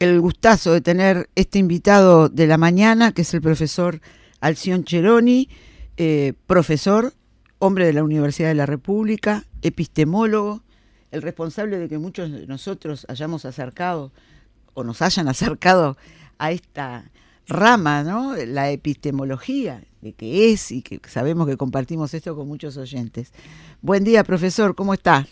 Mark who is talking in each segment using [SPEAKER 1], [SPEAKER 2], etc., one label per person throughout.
[SPEAKER 1] el gustazo de tener este invitado de la mañana, que es el profesor Alción Cheroni, eh, profesor, hombre de la Universidad de la República, epistemólogo, el responsable de que muchos de nosotros hayamos acercado o nos hayan acercado a esta rama, ¿no? La epistemología, de qué es y que sabemos que compartimos esto con muchos oyentes. Buen día, profesor, ¿cómo está?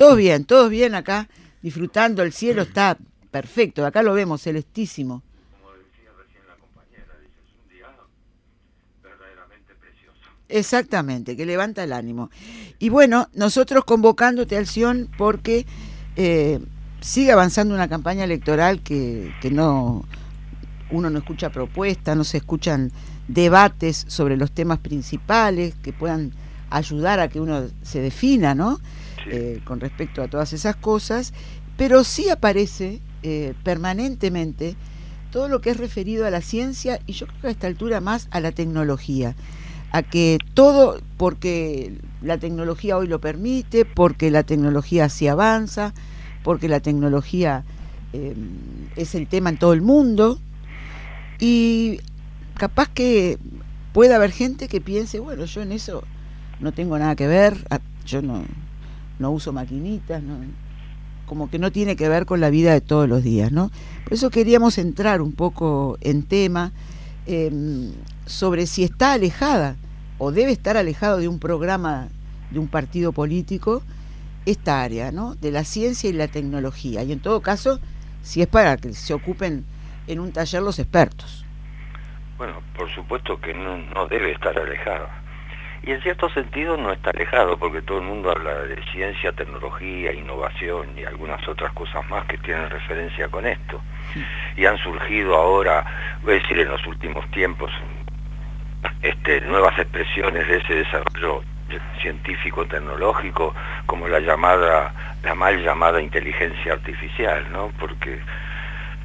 [SPEAKER 1] Todo bien, todo bien acá, disfrutando, el cielo está perfecto, acá lo vemos, celestísimo. Como decía recién la compañera, dice, es un día verdaderamente precioso. Exactamente, que levanta el ánimo. Y bueno, nosotros convocándote, Alción, porque eh, sigue avanzando una campaña electoral que, que no uno no escucha propuestas, no se escuchan debates sobre los temas principales que puedan ayudar a que uno se defina, ¿no? Eh, con respecto a todas esas cosas, pero sí aparece eh, permanentemente todo lo que es referido a la ciencia y yo creo que a esta altura más a la tecnología, a que todo, porque la tecnología hoy lo permite, porque la tecnología así avanza, porque la tecnología eh, es el tema en todo el mundo. Y capaz que puede haber gente que piense, bueno, yo en eso no tengo nada que ver, yo no, no uso maquinitas, como que no tiene que ver con la vida de todos los días, ¿no? Por eso queríamos entrar un poco en tema em, sobre si está alejada o debe estar alejado de un programa de un partido político esta área, ¿no? De la ciencia y la tecnología. Y en todo caso, si es para que se ocupen en un taller los expertos.
[SPEAKER 2] Bueno, por supuesto que no, no debe estar alejado y en cierto sentido no está alejado, porque todo el mundo habla de ciencia, tecnología, innovación y algunas otras cosas más que tienen referencia con esto. Y han surgido ahora, voy a decir en los últimos tiempos, este, nuevas expresiones de ese desarrollo científico tecnológico como la llamada la mal llamada inteligencia artificial no porque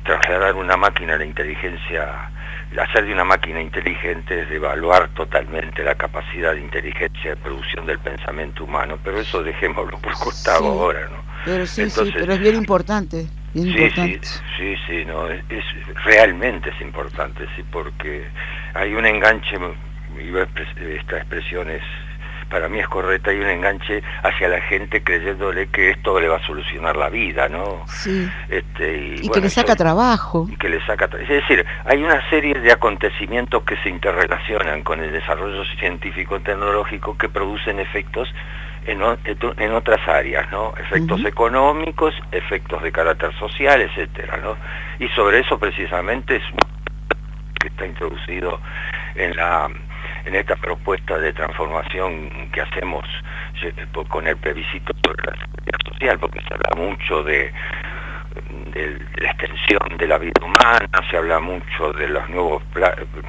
[SPEAKER 2] trasladar una máquina a la inteligencia hacer de una máquina inteligente es evaluar totalmente la capacidad de inteligencia de producción del pensamiento humano, pero eso dejémoslo por costado ahora, ¿no?
[SPEAKER 1] Pero sí, sí, pero es bien importante. Bien
[SPEAKER 2] sí,
[SPEAKER 1] importante.
[SPEAKER 2] sí, sí, sí, no, es, realmente es importante, sí, porque hay un enganche, y esta expresión es para mí es correcta, hay un enganche hacia la gente creyéndole que esto le va a solucionar la vida, ¿no?
[SPEAKER 1] Sí. Este, y, que le saca trabajo.
[SPEAKER 2] Y que le saca Es decir, hay una serie de acontecimientos que se interrelacionan con el desarrollo científico-tecnológico que producen efectos en, en, otras áreas, ¿no? Efectos económicos, efectos de carácter social, etcétera, ¿no? Y sobre eso precisamente es que está introducido en la en esta propuesta de transformación que hacemos eh, con el plebiscito sobre la seguridad social, porque se habla mucho de, la extensión de la vida humana, se habla mucho de los nuevos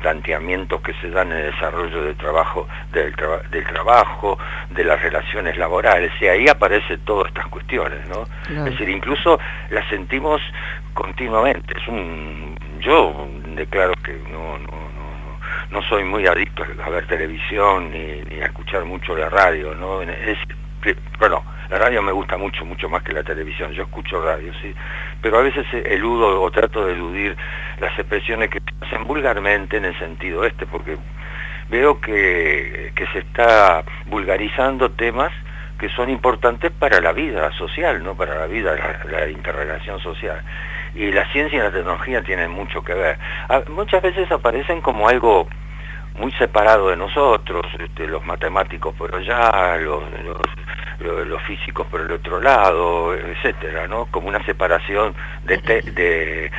[SPEAKER 2] planteamientos que se dan en el desarrollo del trabajo, del, trabajo, de las relaciones laborales, y ahí aparecen todas estas cuestiones, ¿no? Es decir, incluso las sentimos continuamente. Es un, yo declaro que no no soy muy adicto a ver televisión ni, a escuchar mucho la radio, ¿no? Es, bueno, la radio me gusta mucho, mucho más que la televisión, yo escucho radio, sí, pero a veces eludo o trato de eludir las expresiones que se hacen vulgarmente en el sentido este, porque veo que, que se está vulgarizando temas que son importantes para la vida social, no para la vida, la, la interrelación social y la ciencia y la tecnología tienen mucho que ver. muchas veces aparecen como algo muy separado de nosotros, este, los matemáticos por allá, los, los, físicos por el otro lado, etcétera, ¿no? Como una separación de, de,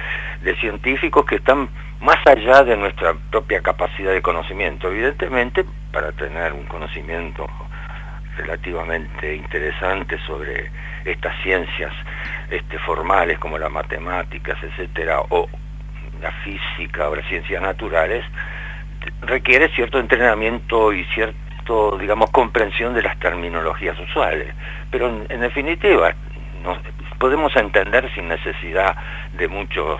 [SPEAKER 2] de científicos que están más allá de nuestra propia capacidad de conocimiento. Evidentemente, para tener un conocimiento relativamente interesante sobre estas ciencias este, formales como las matemáticas, etcétera, o la física o las ciencias naturales, requiere cierto entrenamiento y cierto, digamos, comprensión de las terminologías usuales. Pero en, definitiva, podemos entender sin necesidad de muchos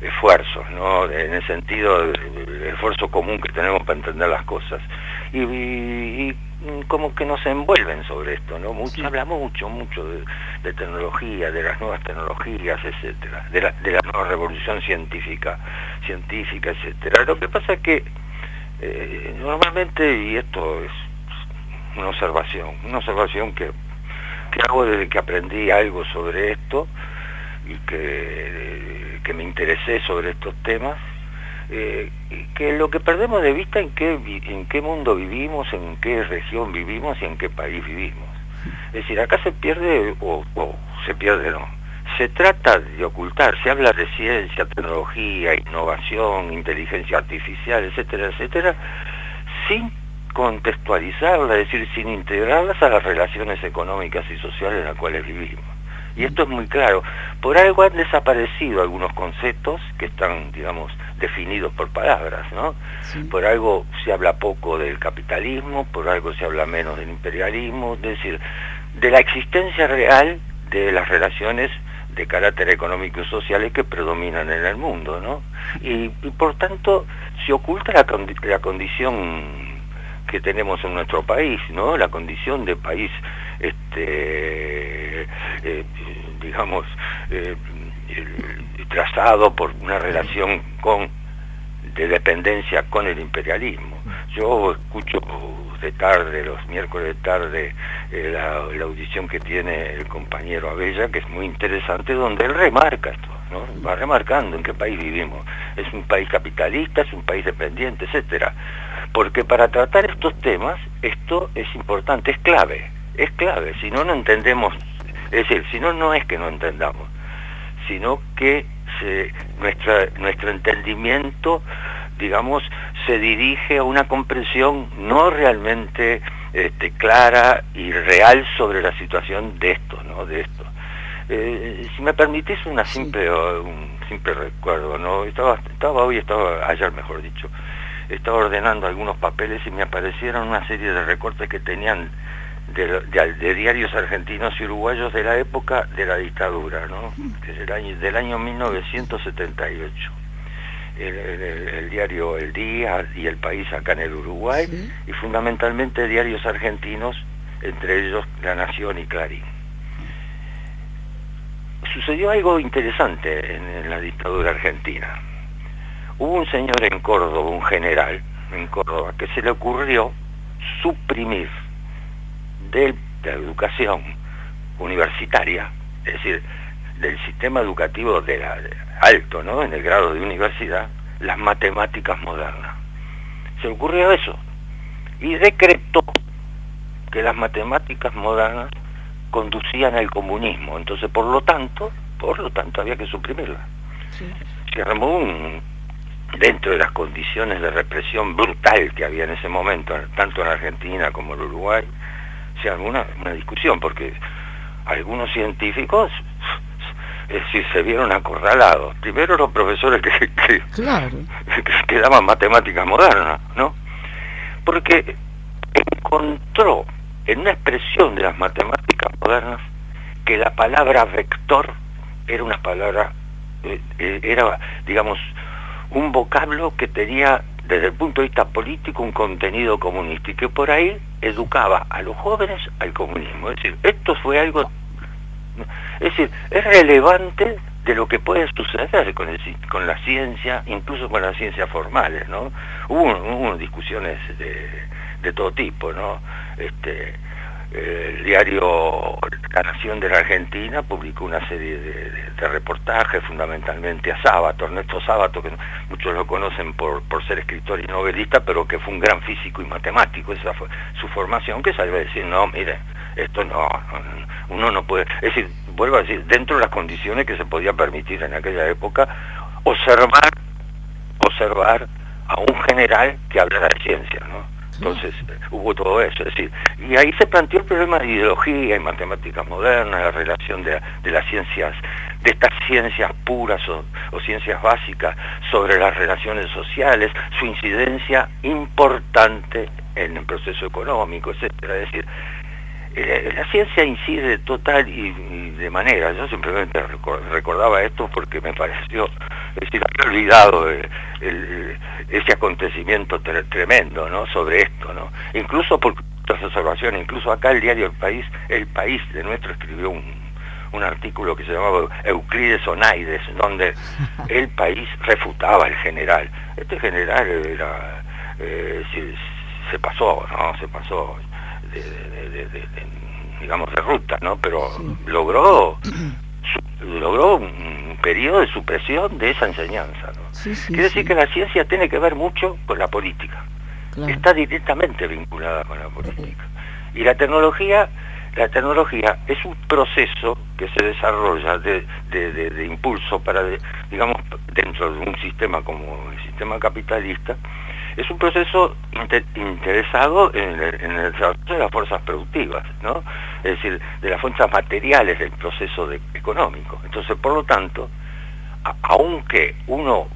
[SPEAKER 2] esfuerzos, ¿no? En el sentido del esfuerzo común que tenemos para entender las cosas. Y, como que nos envuelven sobre esto, ¿no? Mucho, Habla mucho, mucho de, tecnología, de las nuevas tecnologías, etcétera, de la, de la nueva revolución científica, científica, etcétera. Lo que pasa es que eh, normalmente, y esto es una observación, una observación que, que hago desde que aprendí algo sobre esto y que, que me interesé sobre estos temas, eh, que lo que perdemos de vista en qué, mundo vivimos, en qué región vivimos y en qué país vivimos. Es decir, acá se pierde, o, o se pierde no, se trata de ocultar, se habla de ciencia, tecnología, innovación, inteligencia artificial, etcétera, etcétera, sin contextualizarla, es decir, sin integrarlas a las relaciones económicas y sociales en las cuales vivimos. Y esto es muy claro. Por algo han desaparecido algunos conceptos que están, digamos, definidos por palabras, ¿no? Por algo se habla poco del capitalismo, por algo se habla menos del imperialismo, es decir, de la existencia real de las relaciones de carácter económico y sociales que predominan en el mundo, ¿no? Y, por tanto se oculta la, la, condición que tenemos en nuestro país, ¿no? La condición de país, este, eh, digamos, eh, trazado por una relación con de dependencia con el imperialismo. Yo escucho de tarde, los miércoles de tarde, eh, la, audición que tiene el compañero Abella, que es muy interesante, donde él remarca esto, va remarcando en qué país vivimos. Es un país capitalista, es un país dependiente, etcétera. Porque para tratar estos temas, esto es importante, es clave, es clave. Si no, no entendemos, es decir, si no, no es que no entendamos, sino que se, nuestra, nuestro entendimiento digamos, se dirige a una comprensión no realmente este, clara y real sobre la situación de esto, ¿no? De esto. Eh, si me permitís una simple, un simple recuerdo, ¿no? Estaba, estaba hoy, estaba ayer mejor dicho, estaba ordenando algunos papeles y me aparecieron una serie de recortes que tenían de, diarios argentinos y uruguayos de la época de la dictadura, ¿no? Es el año, del año 1978 el, diario El Día y El País acá en el Uruguay, y fundamentalmente diarios argentinos, entre ellos La Nación y Clarín. Sucedió algo interesante en, la dictadura argentina. Hubo un señor en Córdoba, un general en Córdoba, que se le ocurrió suprimir de la educación universitaria, es decir, del sistema educativo de la, alto, ¿no? En el grado de universidad, las matemáticas modernas. Se ocurrió eso y decretó que las matemáticas modernas conducían al comunismo. Entonces, por lo tanto, por lo tanto había que suprimirlas. Se armó un, dentro de las condiciones de represión brutal que había en ese momento, tanto en Argentina como en Uruguay, se armó una discusión, porque algunos científicos es decir, se vieron acorralados. Primero los profesores que, que, daban matemáticas modernas, ¿no? Porque encontró en una expresión de las matemáticas modernas que la palabra vector era una palabra, eh, eh, era, digamos, un vocablo que tenía desde el punto de vista político un contenido comunista y que por ahí educaba a los jóvenes al comunismo. Es decir, esto fue algo es decir, es relevante de lo que puede suceder con, con la ciencia, incluso con las ciencias formales, ¿no? Hubo, discusiones de, todo tipo, ¿no? Este, el diario La Nación de la Argentina publicó una serie de, reportajes, fundamentalmente a Sábato, Ernesto Sábato, que muchos lo conocen por, por ser escritor y novelista, pero que fue un gran físico y matemático, esa fue su formación, que salió a decir, no, mire, esto no, uno no puede, es decir, vuelvo a decir, dentro de las condiciones que se podía permitir en aquella época, observar, observar a un general que hablara de ciencia, ¿no? Entonces hubo todo eso, es decir, y ahí se planteó el problema de ideología y matemáticas modernas, la relación de, las ciencias, de estas ciencias puras o, o, ciencias básicas sobre las relaciones sociales, su incidencia importante en el proceso económico, etcétera. Es decir, eh, la ciencia incide total y, de manera, yo simplemente recordaba esto porque me pareció Es decir, había olvidado ese acontecimiento tremendo, ¿no? Sobre esto, ¿no? Incluso por otras observaciones, incluso acá el diario El País, El País de nuestro escribió un, un artículo que se llamaba Euclides Onaides, donde el país refutaba al general. Este general era, eh, se, pasó, ¿no? Se pasó de, digamos, de ruta, ¿no? Pero logró, logró un periodo de supresión de esa enseñanza, ¿no? Quiere decir que la ciencia tiene que ver mucho con la política. Está directamente vinculada con la política. Y la tecnología la tecnología es un proceso que se desarrolla de, impulso para, digamos, dentro de un sistema como el sistema capitalista, es un proceso interesado en el, desarrollo de las fuerzas productivas, ¿no? Es decir, de las fuerzas materiales del proceso económico. Entonces, por lo tanto, aunque uno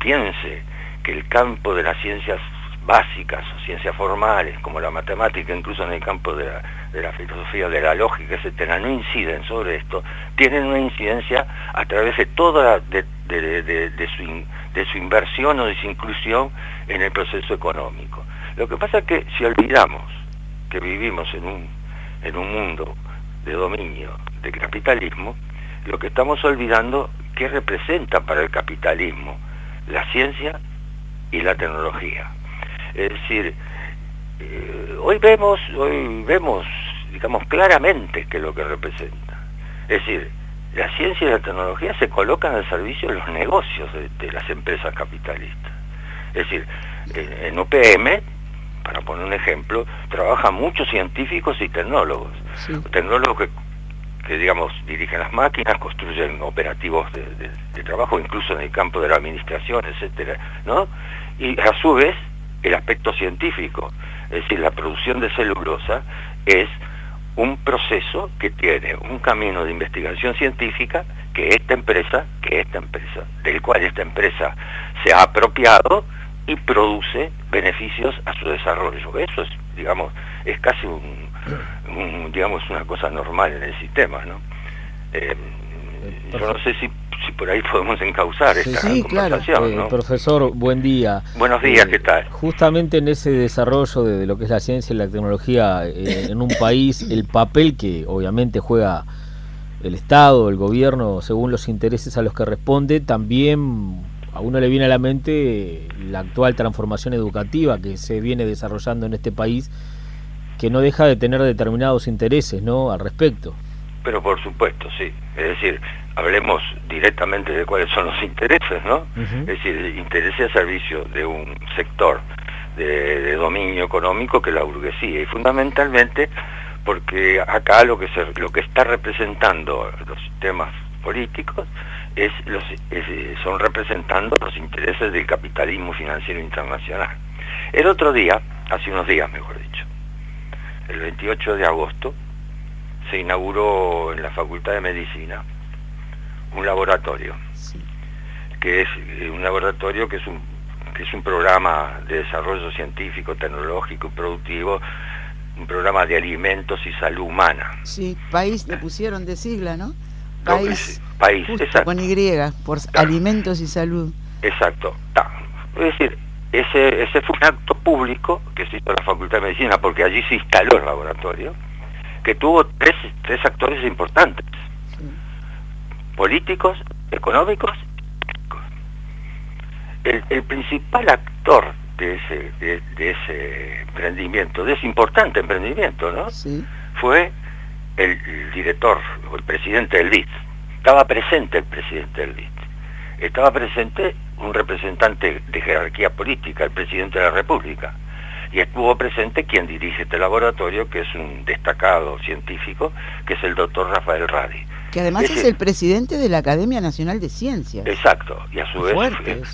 [SPEAKER 2] piense que el campo de las ciencias básicas ciencias formales, como la matemática, incluso en el campo de la, filosofía, de la lógica, etcétera, no inciden sobre esto, tienen una incidencia a través de toda de, su, inversión o de su inclusión en el proceso económico. Lo que pasa es que si olvidamos que vivimos en un, en un mundo de dominio, de capitalismo, lo que estamos olvidando qué representa para el capitalismo la ciencia y la tecnología. Es decir, eh, hoy vemos, hoy vemos, digamos, claramente qué es lo que representa. Es decir, la ciencia y la tecnología se colocan al servicio de los negocios de, las empresas capitalistas. Es decir, en, UPM, para poner un ejemplo, trabajan muchos científicos y tecnólogos. Tecnólogos que, digamos, dirigen las máquinas, construyen operativos de, de, trabajo, incluso en el campo de la administración, etcétera, ¿no? Y a su vez el aspecto científico. Es decir, la producción de celulosa es un proceso que tiene un camino de investigación científica que esta empresa, que esta empresa, del cual esta empresa se ha apropiado y produce beneficios a su desarrollo. Eso es, digamos, es casi un, digamos, una cosa normal en el sistema, ¿no? Eh, yo no sé si si por ahí podemos encauzar esta sí, conversación.
[SPEAKER 3] Claro. Eh, profesor, buen día.
[SPEAKER 2] Buenos días, ¿qué tal?
[SPEAKER 3] Justamente en ese desarrollo de, lo que es la ciencia y la tecnología eh, en un país, el papel que obviamente juega el Estado, el gobierno, según los intereses a los que responde, también a uno le viene a la mente la actual transformación educativa que se viene desarrollando en este país, que no deja de tener determinados intereses ¿no? al respecto.
[SPEAKER 2] Pero por supuesto, sí. Es decir, hablemos directamente de cuáles son los intereses, ¿no? Es decir, intereses a servicio de un sector de, dominio económico que la burguesía y fundamentalmente porque acá lo que se, lo que está representando los sistemas políticos es los, son representando los intereses del capitalismo financiero internacional. El otro día, hace unos días mejor dicho, el 28 de agosto, se inauguró en la Facultad de Medicina un laboratorio, que es eh, un laboratorio que es un, que es un programa de desarrollo científico, tecnológico y productivo, un programa de alimentos y salud humana.
[SPEAKER 1] Sí, país le pusieron de sigla, ¿no?
[SPEAKER 2] País, país exacto.
[SPEAKER 1] con Y, por alimentos y salud.
[SPEAKER 2] Exacto. Es decir, ese, ese fue un acto público que se hizo en la Facultad de Medicina porque allí se instaló el laboratorio, que tuvo tres, tres actores importantes políticos, económicos. El, el principal actor de ese, de, ese emprendimiento, de ese importante emprendimiento, ¿no? Fue el, director o el presidente del BID. Estaba presente el presidente del BID. Estaba presente un representante de jerarquía política, el presidente de la República. Y estuvo presente quien dirige este laboratorio, que es un destacado científico, que es el doctor Rafael Radi.
[SPEAKER 1] Que además es, el presidente de la Academia Nacional de Ciencias.
[SPEAKER 2] Exacto, y a su vez,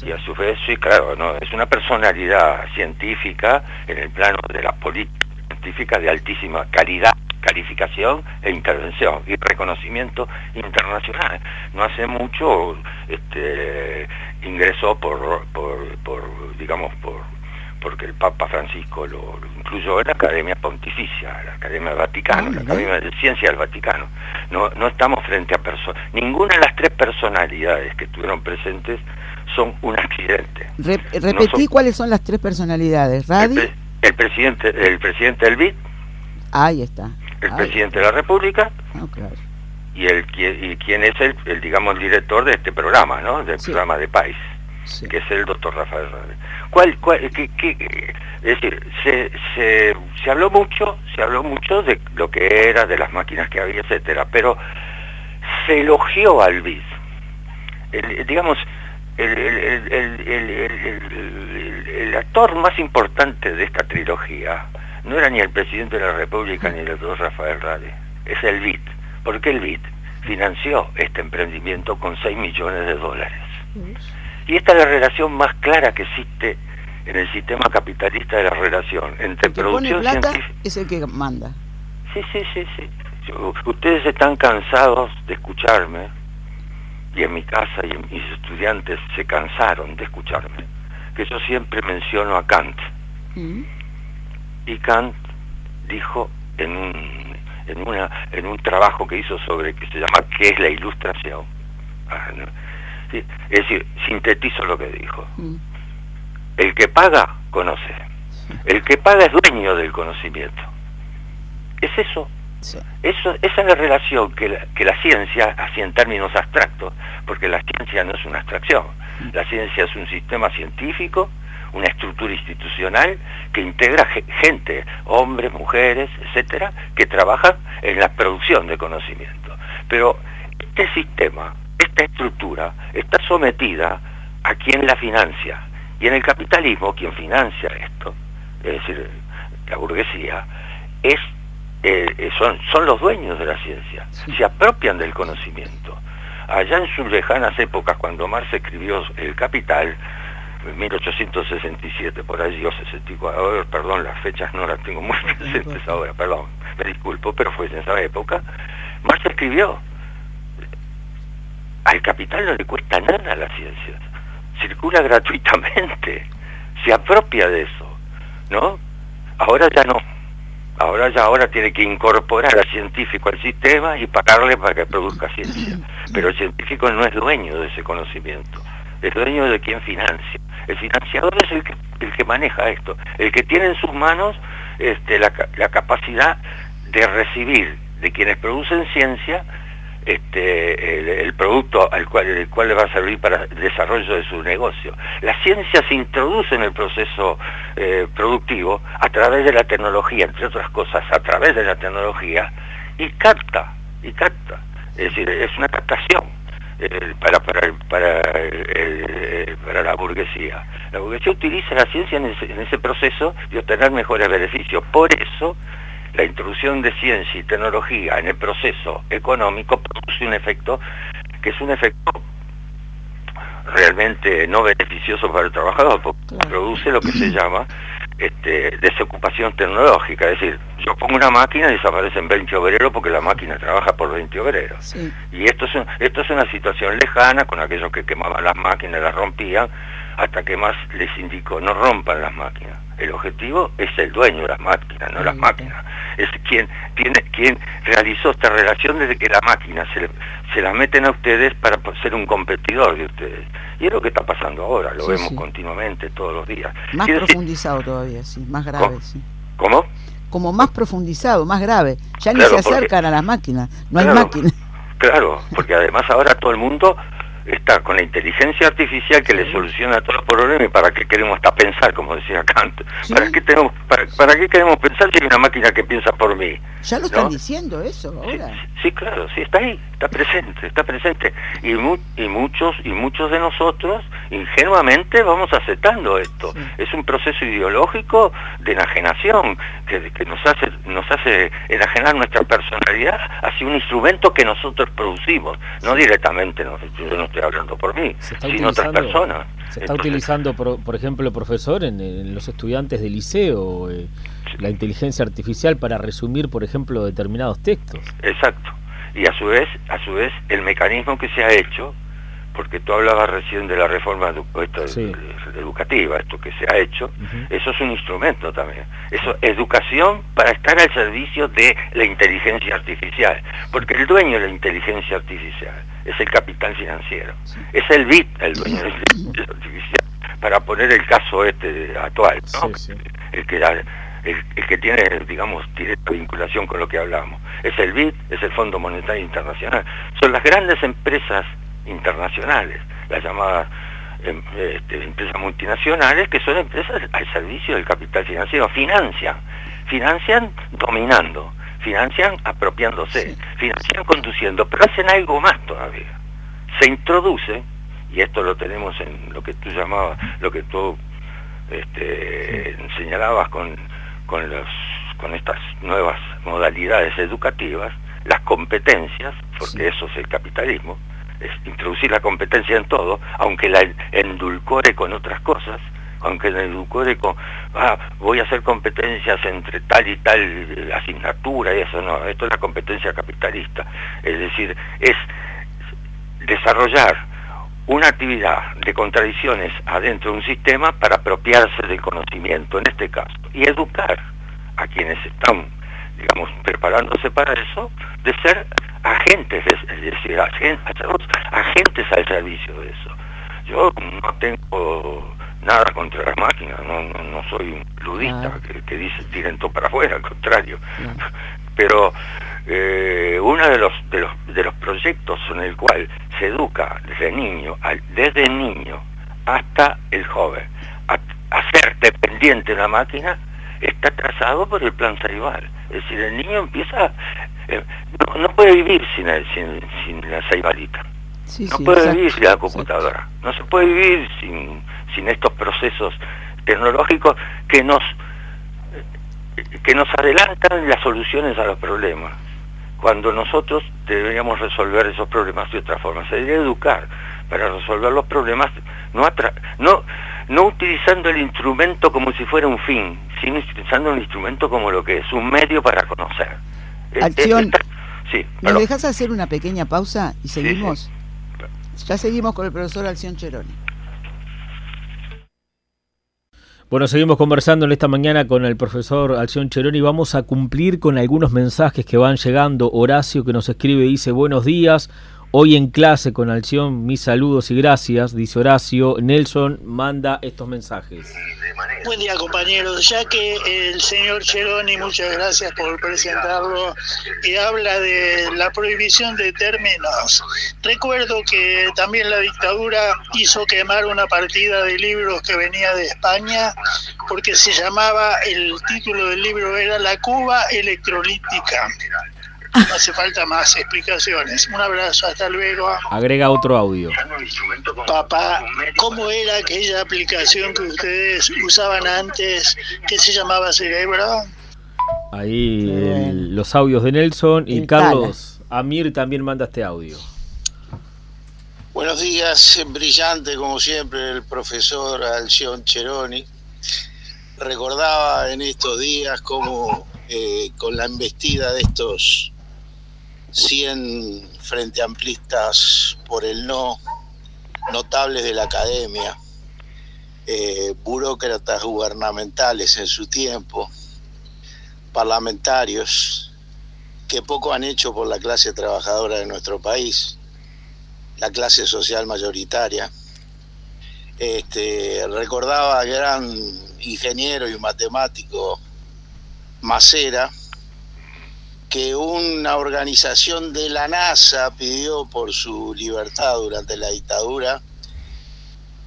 [SPEAKER 2] y a su vez, sí, claro, no, es una personalidad científica en el plano de la política científica de altísima calidad, calificación e intervención y reconocimiento internacional. No hace mucho este, ingresó por, por, por digamos, por porque el Papa Francisco lo, incluyó en la Academia Pontificia, la Academia Vaticana,
[SPEAKER 1] Ah,
[SPEAKER 2] la. Academia de Ciencia del Vaticano. No, no estamos frente a personas. Ninguna de las tres personalidades que estuvieron presentes son un accidente.
[SPEAKER 1] Re- repetí
[SPEAKER 2] son-
[SPEAKER 1] cuáles son las tres personalidades.
[SPEAKER 2] El,
[SPEAKER 1] Radi,
[SPEAKER 2] pre- el presidente, el presidente del BID,
[SPEAKER 1] ahí está.
[SPEAKER 2] el
[SPEAKER 1] Ahí
[SPEAKER 2] presidente de la República.
[SPEAKER 1] Ah, claro.
[SPEAKER 2] y el y quién es el, el, digamos el director de este programa, ¿no? Del
[SPEAKER 1] Sí.
[SPEAKER 2] programa de País.
[SPEAKER 1] Sí.
[SPEAKER 2] que es el doctor Rafael Rade. ¿Cuál, cuál, qué- qué- es decir, se, se, se habló mucho, se habló mucho de lo que era, de las máquinas que había, etcétera, pero se elogió al BID. El- digamos, el- el- el actor más importante de esta trilogía no era ni el presidente de la República ni el doctor Rafael Rade, es el BID. porque el BID financió este emprendimiento con 6 millones de dólares. Y esta es la relación más clara que existe en el sistema capitalista de la relación entre
[SPEAKER 1] El que pone
[SPEAKER 2] producción
[SPEAKER 1] plata
[SPEAKER 2] científica.
[SPEAKER 1] es el que manda.
[SPEAKER 2] Sí, sí, sí, sí. Ustedes están cansados de escucharme, y en mi casa y en mis estudiantes se cansaron de escucharme, que yo siempre menciono a Kant.
[SPEAKER 1] Mm.
[SPEAKER 2] Y Kant dijo en un, en una, en un trabajo que hizo sobre, que se llama ¿Qué es la ilustración? Sí, Es decir, sintetizo lo que dijo.
[SPEAKER 1] Mm.
[SPEAKER 2] El que paga, conoce. El que paga es dueño del conocimiento. Es eso.
[SPEAKER 1] Sí.
[SPEAKER 2] Eso, esa es la relación que la, que la ciencia, así en términos abstractos, porque la ciencia no es una abstracción, la ciencia es un sistema científico, una estructura institucional que integra ge- gente, hombres, mujeres, etcétera, que trabajan en la producción de conocimiento. Pero este sistema, esta estructura, está sometida a quien la financia. Y en el capitalismo, quien financia esto, es decir, la burguesía, es eh, eh, son, son los dueños de la ciencia,
[SPEAKER 1] Sí.
[SPEAKER 2] se apropian del conocimiento. Allá en sus lejanas épocas, cuando Marx escribió El Capital, en 1867, por allí, o 64, a ver, perdón, las fechas no las tengo muy presentes ahora, perdón, me disculpo, pero fue en esa época, Marx escribió, al capital no le cuesta nada la ciencia, circula gratuitamente, se apropia de eso, ¿no? Ahora ya no, ahora ya ahora tiene que incorporar al científico al sistema y pagarle para que produzca ciencia, pero el científico no es dueño de ese conocimiento, es dueño de quien financia. El financiador es el que, el que maneja esto, el que tiene en sus manos este, la, la capacidad de recibir de quienes producen ciencia este, el, producto al cual, el cual le va a servir para el desarrollo de su negocio. La ciencia se introduce en el proceso eh, productivo a través de la tecnología, entre otras cosas, a través de la tecnología, y capta, y capta. Es decir, es una captación eh, para, para, para, el- para la burguesía. La burguesía utiliza la ciencia en ese, en ese proceso de obtener mejores beneficios. Por eso, la introducción de ciencia y tecnología en el proceso económico produce un efecto que es un efecto realmente no beneficioso para el trabajador, porque
[SPEAKER 1] Claro.
[SPEAKER 2] produce lo que se llama este, desocupación tecnológica, es decir, yo pongo una máquina y desaparecen 20 obreros porque la máquina trabaja por 20 obreros.
[SPEAKER 1] Sí.
[SPEAKER 2] Y esto es, un- esto es una situación lejana con aquellos que quemaban las máquinas, las rompían, hasta que más les indicó, no rompan las máquinas. El objetivo es el dueño de las máquinas, no las
[SPEAKER 1] está.
[SPEAKER 2] máquinas. Es quien, tiene, quien realizó esta relación desde que la máquina se, le- se la meten a ustedes para ser un competidor de ustedes. Y es lo que está pasando ahora, lo
[SPEAKER 1] Sí,
[SPEAKER 2] vemos
[SPEAKER 1] sí.
[SPEAKER 2] continuamente todos los días.
[SPEAKER 1] Más
[SPEAKER 2] Quiere decir-
[SPEAKER 1] profundizado todavía, sí, más grave,
[SPEAKER 2] ¿Cómo?
[SPEAKER 1] sí.
[SPEAKER 2] ¿Cómo?
[SPEAKER 1] Como más profundizado, más grave. Ya ni se
[SPEAKER 2] porque-
[SPEAKER 1] acercan a las máquinas, no hay máquinas.
[SPEAKER 2] Claro, porque además ahora todo el mundo está con la inteligencia artificial que le soluciona todos los problemas y para qué queremos hasta pensar, como decía Kant.
[SPEAKER 1] Sí.
[SPEAKER 2] ¿Para, qué tenemos, para, para qué queremos pensar si hay una máquina que piensa por mí?
[SPEAKER 1] Ya lo están diciendo eso
[SPEAKER 2] Sí,
[SPEAKER 1] ahora.
[SPEAKER 2] sí, claro, sí, está ahí, está presente, está presente. Y, mu- y muchos y muchos de nosotros ingenuamente vamos aceptando esto.
[SPEAKER 1] Sí.
[SPEAKER 2] Es un proceso ideológico de enajenación que, que nos hace nos hace enajenar nuestra personalidad hacia un instrumento que nosotros producimos, no directamente, no, yo no estoy hablando por mí, sino otras personas.
[SPEAKER 3] Se está
[SPEAKER 2] Entonces,
[SPEAKER 3] utilizando, por, por ejemplo, profesor, en, en los estudiantes de liceo, eh, la inteligencia artificial para resumir, por ejemplo, determinados textos.
[SPEAKER 2] Exacto. Y a su vez, a su vez, el mecanismo que se ha hecho porque tú hablabas recién de la reforma educativa, esto que se ha hecho, eso es un instrumento también. Eso, educación para estar al servicio de la inteligencia artificial, porque el dueño de la inteligencia artificial es el capital financiero, es el BIT el dueño de la artificial, para poner el caso este actual, ¿no? el que el, que tiene, digamos, directa vinculación con lo que hablamos. Es el BID, es el Fondo Monetario Internacional. Son las grandes empresas internacionales, las llamadas em, este, empresas multinacionales, que son empresas al servicio del capital financiero. Financian, financian dominando, financian apropiándose, financian conduciendo, pero hacen algo más todavía. Se introduce, y esto lo tenemos en lo que tú llamabas, lo que tú este, señalabas con con, los, con estas nuevas modalidades educativas, las competencias, porque eso es el capitalismo, es introducir la competencia en todo, aunque la endulcore con otras cosas, aunque la endulcore con, ah, voy a hacer competencias entre tal y tal asignatura y eso, no, esto es la competencia capitalista, es decir, es desarrollar una actividad de contradicciones adentro de un sistema para apropiarse del conocimiento, en este caso, y educar a quienes están, digamos, preparándose para eso, de ser agentes, es decir, agentes al servicio de eso. Yo no tengo nada contra las máquinas, no, soy un ludista que, dice tiren todo para afuera, al contrario. Pero eh, uno de los, de, los, de los proyectos en el cual se educa desde niño, desde niño hasta el joven, a, ser dependiente de la máquina, está trazado por el plan Saibal. Es decir, el niño empieza, eh, no, puede vivir sin, sin, sin la Saibalita. no puede vivir sin la computadora. No se puede vivir sin, sin estos procesos tecnológicos que nos que nos adelantan las soluciones a los problemas cuando nosotros deberíamos resolver esos problemas de otra forma. Se debería educar para resolver los problemas, no, no, no utilizando el instrumento como si fuera un fin, sino utilizando el instrumento como lo que es, un medio para conocer.
[SPEAKER 1] Acción. sí, ¿Me dejas hacer una pequeña pausa y seguimos? Ya seguimos con el profesor Alción Cheroni.
[SPEAKER 3] Bueno, seguimos conversando en esta mañana con el profesor Alción Cheroni y vamos a cumplir con algunos mensajes que van llegando. Horacio que nos escribe dice buenos días, Hoy en clase con Alción, mis saludos y gracias, dice Horacio. Nelson manda estos mensajes.
[SPEAKER 4] Buen día compañeros, ya que el señor Cheroni, muchas gracias por presentarlo, y habla de la prohibición de términos. Recuerdo que también la dictadura hizo quemar una partida de libros que venía de España porque se llamaba, el título del libro era La Cuba Electrolítica no hace falta más explicaciones. Un abrazo, hasta luego.
[SPEAKER 3] Agrega otro audio.
[SPEAKER 4] Papá, ¿cómo era aquella aplicación que ustedes usaban antes que se llamaba Cerebro?
[SPEAKER 3] Ahí los audios de Nelson y Carlos Amir también manda este audio.
[SPEAKER 5] Buenos días, brillante como siempre el profesor Alción Cheroni. Recordaba en estos días cómo eh, con la embestida de estos 100 frente amplistas por el no, notables de la academia, eh, burócratas gubernamentales en su tiempo, parlamentarios que poco han hecho por la clase trabajadora de nuestro país, la clase social mayoritaria. Este, recordaba al gran ingeniero y matemático Macera, que una organización de la NASA pidió por su libertad durante la dictadura,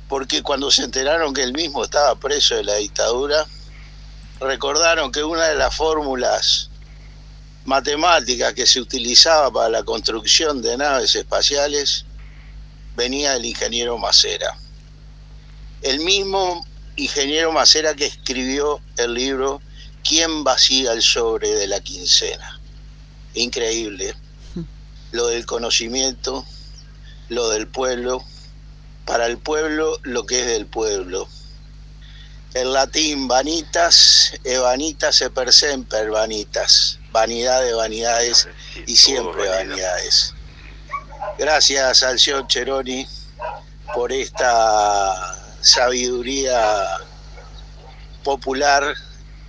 [SPEAKER 5] porque cuando se enteraron que él mismo estaba preso de la dictadura, recordaron que una de las fórmulas matemáticas que se utilizaba para la construcción de naves espaciales venía del ingeniero Macera. El mismo ingeniero Macera que escribió el libro ¿Quién vacía el sobre de la quincena? Increíble. Lo del conocimiento, lo del pueblo, para el pueblo lo que es del pueblo. El latín vanitas, e vanitas e per semper vanitas, vanidad de vanidades y siempre vanidades. Gracias, Alción Cheroni. por esta sabiduría popular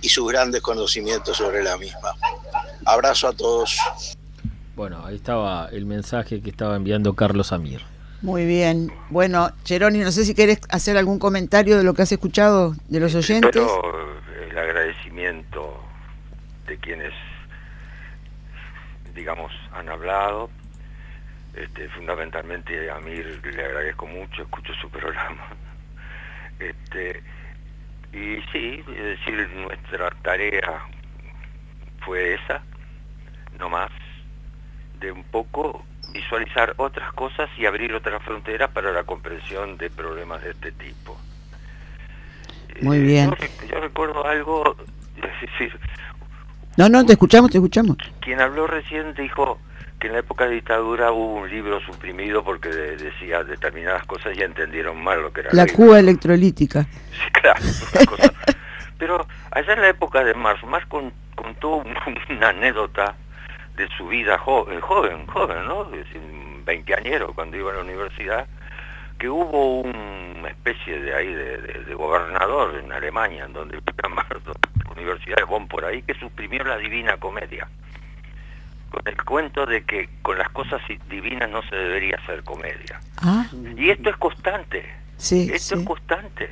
[SPEAKER 5] y sus grandes conocimientos sobre la misma. Abrazo a todos.
[SPEAKER 3] Bueno, ahí estaba el mensaje que estaba enviando Carlos Amir.
[SPEAKER 1] Muy bien. Bueno, Cheroni, no sé si quieres hacer algún comentario de lo que has escuchado de los oyentes.
[SPEAKER 2] Pero el agradecimiento de quienes, digamos, han hablado. Este, fundamentalmente a Amir le agradezco mucho, escucho su programa. Este, y sí, es decir, nuestra tarea fue esa, no más, de un poco visualizar otras cosas y abrir otras fronteras para la comprensión de problemas de este tipo.
[SPEAKER 1] Muy bien.
[SPEAKER 2] Yo, recuerdo algo, es decir...
[SPEAKER 1] No, no, te escuchamos, te escuchamos.
[SPEAKER 2] Quien habló recién dijo que en la época de dictadura hubo un libro suprimido porque decía determinadas cosas y entendieron mal lo que era.
[SPEAKER 1] La Cuba electrolítica.
[SPEAKER 2] Sí, claro, una cosa. Pero allá en la época de Marx, Marx contó una anécdota de su vida joven, joven, joven, ¿no? Es decir, veinteañero cuando iba a la universidad, que hubo una especie de ahí de, gobernador en Alemania, en donde la Universidad de Bonn por ahí, que suprimió la Divina Comedia. Con el cuento de que con las cosas divinas no se debería hacer comedia. Ah. Y esto es constante.
[SPEAKER 1] Sí,
[SPEAKER 2] esto es constante.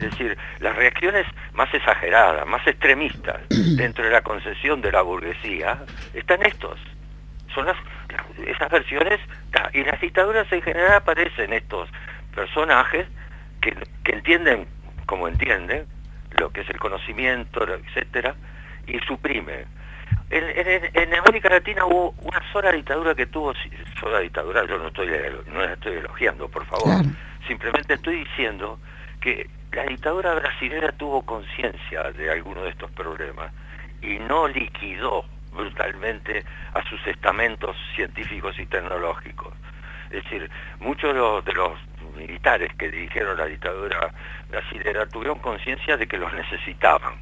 [SPEAKER 2] Es decir, las reacciones más exageradas, más extremistas dentro de la concesión de la burguesía están estos. Son las, esas versiones, y las dictaduras en general aparecen estos personajes que, entienden como entienden lo que es el conocimiento, etcétera, y suprimen. En, América Latina hubo una sola dictadura que tuvo, sola dictadura, yo no estoy, no estoy elogiando, por favor, simplemente estoy diciendo que la dictadura brasileña tuvo conciencia de algunos de estos problemas y no liquidó brutalmente a sus estamentos científicos y tecnológicos. Es decir, muchos de los, militares que dirigieron la dictadura brasileña tuvieron conciencia de que los necesitaban.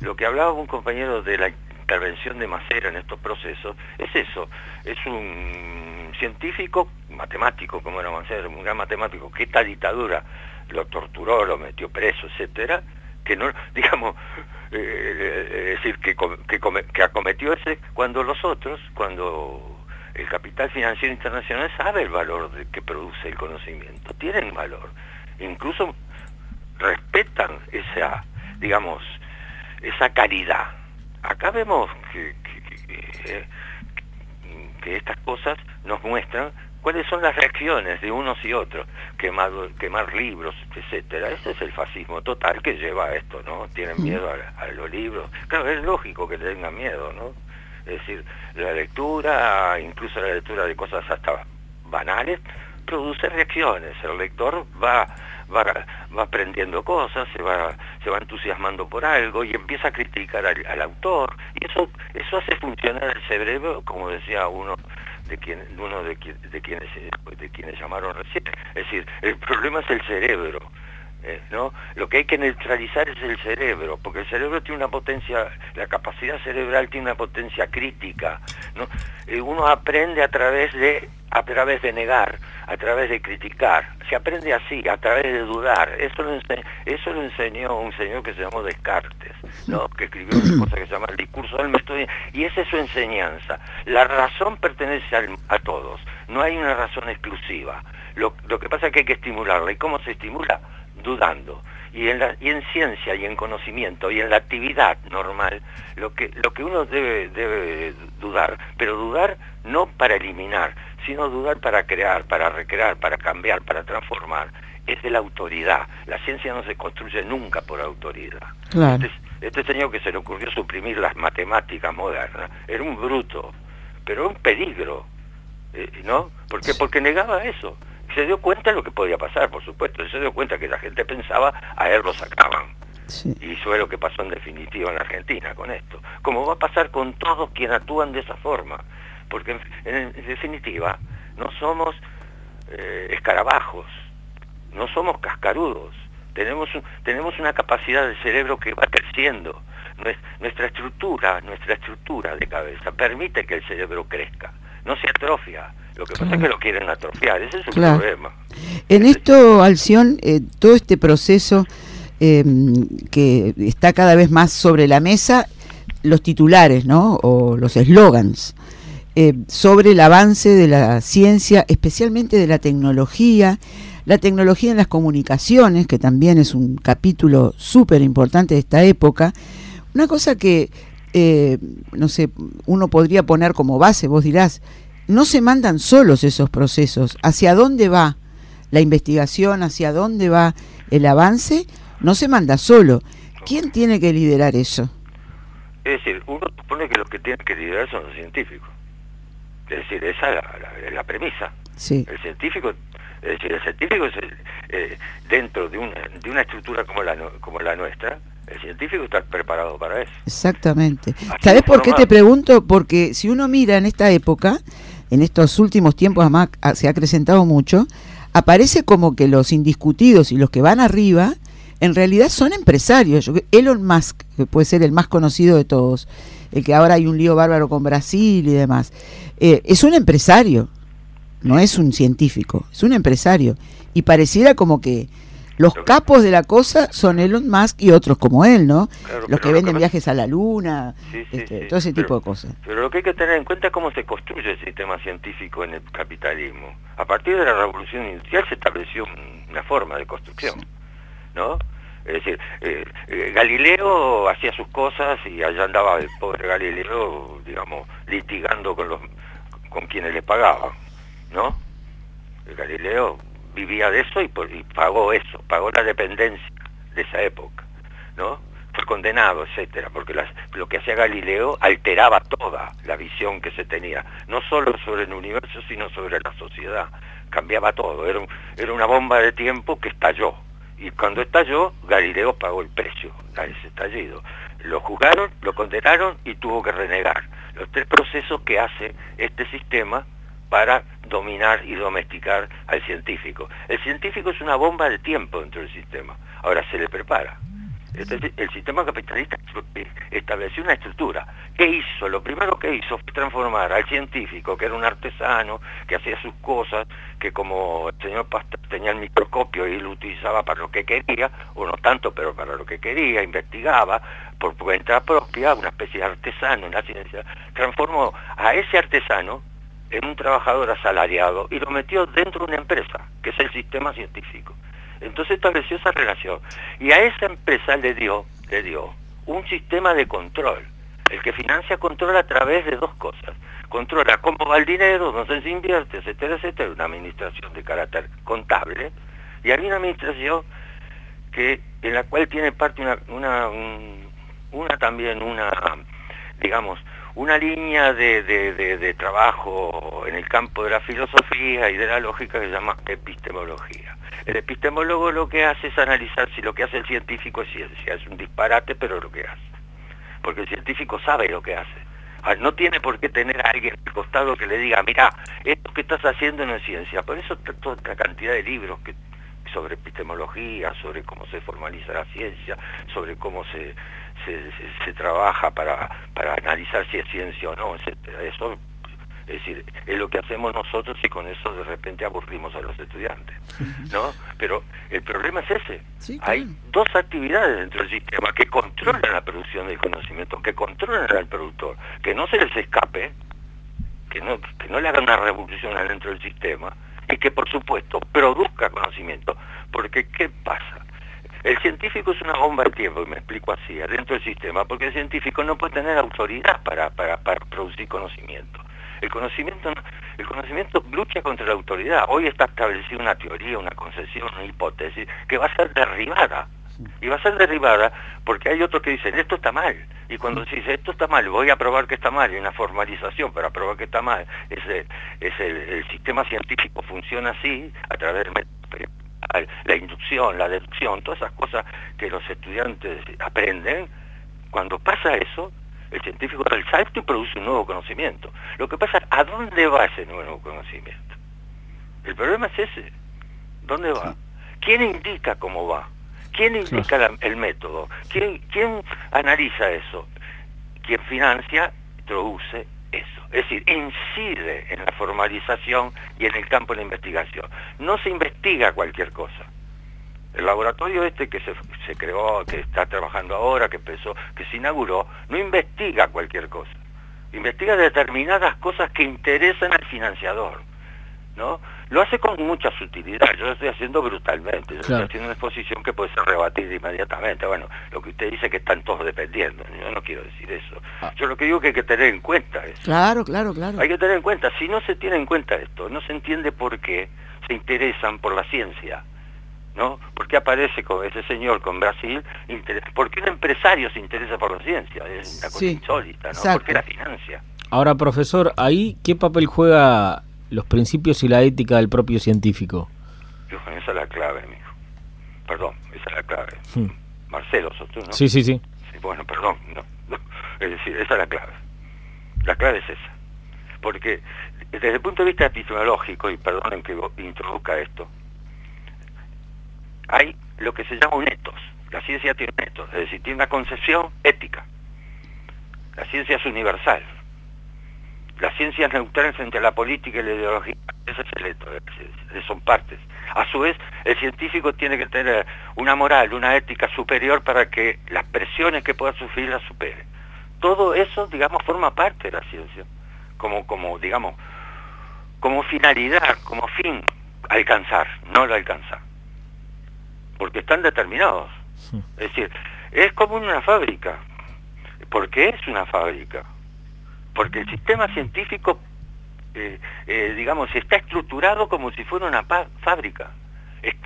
[SPEAKER 2] Lo que hablaba un compañero de la intervención de Macera en estos procesos es eso, es un científico, matemático como era Macera, un gran matemático, que esta dictadura lo torturó, lo metió preso, etcétera, que no, digamos, eh, eh, es decir, que, que, acometió ese cuando los otros, cuando el capital financiero internacional sabe el valor de que produce el conocimiento, tienen valor, incluso respetan esa, digamos, esa caridad. Acá vemos que, que estas cosas nos muestran cuáles son las reacciones de unos y otros, quemar, quemar libros, etcétera. Ese es el fascismo total que lleva a esto, ¿no? Tienen miedo a, los libros. Claro, es lógico que tengan miedo, ¿no? Es decir, la lectura, incluso la lectura de cosas hasta banales, produce reacciones. El lector va, va, va aprendiendo cosas, se va, se va entusiasmando por algo y empieza a criticar al, al autor. Y eso, eso hace funcionar el cerebro, como decía uno de quien, uno de, de, quienes, de quienes llamaron recién. Es decir, el problema es el cerebro. Eh, ¿no? Lo que hay que neutralizar es el cerebro, porque el cerebro tiene una potencia, la capacidad cerebral tiene una potencia crítica. Eh, uno aprende a través de a través de negar, a través de criticar. Se aprende así, a través de dudar. Eso lo, eso lo enseñó un señor que se llamó Descartes, que escribió una cosa que se llama el discurso del método. Y esa es su enseñanza. La razón pertenece a todos, no hay una razón exclusiva. Lo, que pasa es que hay que estimularla. ¿Y cómo se estimula? Dudando. Y en, la, y en ciencia y en conocimiento y en la actividad normal, lo que, lo que uno debe, debe dudar, pero dudar no para eliminar, sino dudar para crear, para recrear, para cambiar, para transformar. Es de la autoridad. La ciencia no se construye nunca por autoridad. Este, este, señor que se le ocurrió suprimir las matemáticas modernas era un bruto, pero un peligro, eh, ¿no? Porque, porque negaba eso. Se dio cuenta de lo que podía pasar, por supuesto. Se dio cuenta que la gente pensaba, a él lo sacaban. Y eso es lo que pasó en definitiva en Argentina con esto. Como va a pasar con todos quienes actúan de esa forma porque en, definitiva no somos eh, escarabajos, no somos cascarudos, tenemos, tenemos una capacidad de cerebro que va creciendo. Nuestra estructura, nuestra estructura de cabeza permite que el cerebro crezca, no se atrofia. Lo que pasa es que lo quieren atrofiar, ese es el problema.
[SPEAKER 1] En esto, Alción, eh, todo este proceso em, que está cada vez más sobre la mesa, los titulares, ¿no? O los eslogans. Eh, sobre el avance de la ciencia, especialmente de la tecnología, la tecnología en las comunicaciones, que también es un capítulo súper importante de esta época. Una cosa que, eh, no sé, uno podría poner como base, vos dirás, no se mandan solos esos procesos. ¿Hacia dónde va la investigación? ¿Hacia dónde va el avance? No se manda solo. ¿Quién tiene que liderar eso?
[SPEAKER 2] Es decir, uno supone que los que tienen que liderar son los científicos. Es decir, esa es la, premisa.
[SPEAKER 1] Sí.
[SPEAKER 2] El científico, es decir, el científico es eh, dentro de una, de una estructura como la, como la nuestra, el científico está preparado para eso.
[SPEAKER 1] Exactamente. ¿Sabes por qué te pregunto? Porque si uno mira en esta época, en estos últimos tiempos además se ha acrecentado mucho, aparece como que los indiscutidos y los que van arriba, en realidad son empresarios. Elon Musk, que puede ser el más conocido de todos, el que ahora hay un lío bárbaro con Brasil y demás, eh, es un empresario, no es un científico, es un empresario. Y pareciera como que los capos de la cosa son Elon Musk y otros como él, ¿no? los que venden viajes a la luna, este, todo ese tipo de cosas.
[SPEAKER 2] Pero lo que hay que tener en cuenta es cómo se construye el sistema científico en el capitalismo. A partir de la revolución industrial se estableció una forma de construcción, ¿no? Es decir, eh, eh, Galileo hacía sus cosas y allá andaba el pobre Galileo, digamos, litigando con los con quienes le pagaban, ¿no? El Galileo vivía de eso y, pagó eso, pagó la dependencia de esa época, ¿no? Fue condenado, etcétera, porque lo que hacía Galileo alteraba toda la visión que se tenía, no solo sobre el universo, sino sobre la sociedad. Cambiaba todo, era, era una bomba de tiempo que estalló. Y cuando estalló, Galileo pagó el precio a ese estallido. Lo juzgaron, lo condenaron y tuvo que renegar. Los tres procesos que hace este sistema para dominar y domesticar al científico. El científico es una bomba de tiempo dentro del sistema. Ahora se le prepara. Este, el sistema capitalista estableció una estructura. ¿Qué hizo? Lo primero que hizo fue transformar al científico, que era un artesano, que hacía sus cosas, que como el señor Pasteur tenía el microscopio y lo utilizaba para lo que quería, o no tanto, pero para lo que quería, investigaba por cuenta propia, una especie de artesano en la ciencia, transformó a ese artesano en un trabajador asalariado y lo metió dentro de una empresa, que es el sistema científico. Entonces estableció esa relación. Y a esa empresa le dio, le dio un sistema de control. El que financia controla a través de dos cosas. Controla cómo va el dinero, dónde se invierte, etcétera, etcétera. Una administración de carácter contable. Y hay una administración que, en la cual tiene parte una, también una, digamos, una línea de, trabajo en el campo de la filosofía y de la lógica que se llama epistemología. El epistemólogo lo que hace es analizar si lo que hace el científico es ciencia, es un disparate, pero lo que hace. Porque el científico sabe lo que hace. Ah, no tiene por qué tener a alguien al costado que le diga, mira, esto que estás haciendo no es ciencia. Por eso toda esta cantidad de libros que sobre epistemología, sobre cómo se formaliza la ciencia, sobre cómo se, se, trabaja para, para analizar si es ciencia o no, Eso es decir, es lo que hacemos nosotros y con eso de repente aburrimos a los estudiantes, ¿no? Pero el problema es ese. Hay dos actividades dentro del sistema que controlan la producción del conocimiento, que controlan al productor, que no se les escape, que no, que no le hagan una revolución adentro del sistema y que por supuesto produzca conocimiento. Porque ¿qué pasa? El científico es una bomba de tiempo, y me explico así, adentro del sistema, porque el científico no puede tener autoridad para, para, producir conocimiento. El conocimiento, el conocimiento lucha contra la autoridad. Hoy está establecida una teoría, una concesión, una hipótesis que va a ser derribada. Y va a ser derribada porque hay otros que dicen, esto está mal. Y cuando se dice, esto está mal, voy a probar que está mal, hay una formalización para probar que está mal. Es, el, sistema científico funciona así, a través del método la inducción, la deducción, todas esas cosas que los estudiantes aprenden, cuando pasa eso, el científico da el salto y produce un nuevo conocimiento. Lo que pasa es, ¿a dónde va ese nuevo conocimiento? El problema es ese. ¿Dónde va? ¿Quién indica cómo va? ¿Quién indica el método? ¿Quién, ¿Quién analiza eso? ¿Quién financia, introduce Es decir, incide en la formalización y en el campo de la investigación. No se investiga cualquier cosa. El laboratorio este que se, se creó, que está trabajando ahora, que empezó, que se inauguró, no investiga cualquier cosa. Investiga determinadas cosas que interesan al financiador. ¿no? Lo hace con mucha sutilidad, yo lo estoy haciendo brutalmente, yo estoy haciendo una exposición que puede ser rebatida inmediatamente. Bueno, lo que usted dice que están todos dependiendo, yo no quiero decir eso. Ah. Yo lo que digo es que hay que tener en cuenta eso.
[SPEAKER 1] Claro, claro, claro.
[SPEAKER 2] Hay que tener en cuenta, si no se tiene en cuenta esto, no se entiende por qué se interesan por la ciencia. ¿No? ¿Por qué aparece con ese señor con Brasil? ¿Por qué un empresario se interesa por la ciencia? Es una cosa insólita, ¿no? ¿Por qué la financia?
[SPEAKER 3] Ahora, profesor, ahí, ¿qué papel juega los principios y la ética del propio científico.
[SPEAKER 2] esa es la clave. Perdón, esa es la clave. Hmm. Marcelo, sos tú, ¿no?
[SPEAKER 3] Sí, sí, sí,
[SPEAKER 2] Bueno, perdón, Es decir, esa es la clave. La clave es esa. Porque desde el punto de vista epistemológico, y perdonen que introduzca esto, hay lo que se llama un etos. La ciencia tiene un etos, es decir, tiene una concepción ética. La ciencia es universal, la ciencia es neutral frente a la política y la ideología. Ese es el hecho, son partes. A su vez, el científico tiene que tener una moral, una ética superior para que las presiones que pueda sufrir las supere. Todo eso, digamos, forma parte de la ciencia, como, como digamos, como finalidad, como fin, alcanzar, no lo alcanzar. Porque están determinados. Es decir, es como una fábrica. porque es una fábrica? Porque el sistema científico, eh, eh, digamos, está estructurado como si fuera una fábrica.